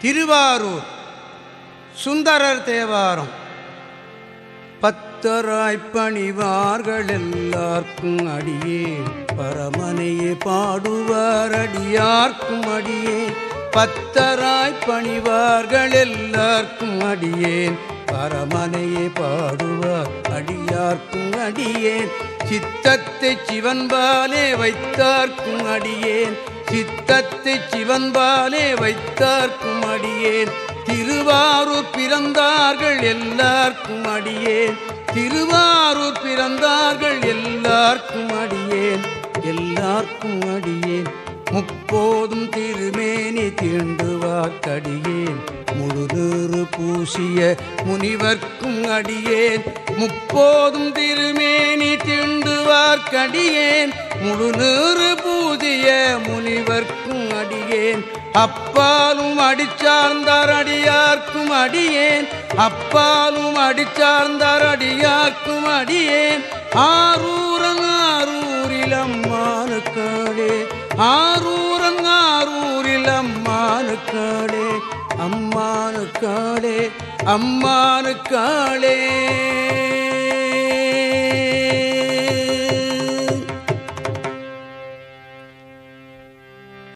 திருவாரூர் சுந்தரர் தேவாரம். பத்தராய்ப்பணிவார்கள் எல்லார்க்கும் அடியே பரமனையே பாடுவார் அடியார்க்கும் அடியே. பத்தராய்ப்பணிவார்கள் எல்லார்க்கும் அடியேன் பரமனையே பாடுவார் அடியார்க்கும் அடியேன் சித்தத்தை சிவன்பாலே வைத்தார்க்கும் அடியேன் சித்தத்தை சிவன்பாலே வைத்தார்க்கும் அடியேன். திருவாரூர் பிறந்தார்கள் எல்லார்க்கும் அடியேன். திருவாரூர் பிறந்தார்கள் எல்லார்க்கும் அடியேன். எல்லார்க்கும் அடியேன். முப்போதும் திருமேனி தீண்டுவார்க்கடியேன். முழுநூறு பூசிய முனிவர்க்கும் அடியேன். முப்போதும் திருமேனி தீண்டுவார்க்கடியேன். முழு முழுநூறு பூஜிய முனிவர்க்கும் அடியேன். அப்பாலும் அடிச்சார்ந்தார் அடியார்க்கும் அடியேன். அப்பாலும் அடிச்சார்ந்தார் அடியார்க்கும் அடியேன். ஆரூரன் ஆரூரில் அம்மானுக்காடே ஆரூரன் ஆரூரில் அம்மானுக்காடே அம்மானுக்காடே அம்மானுக்காளே.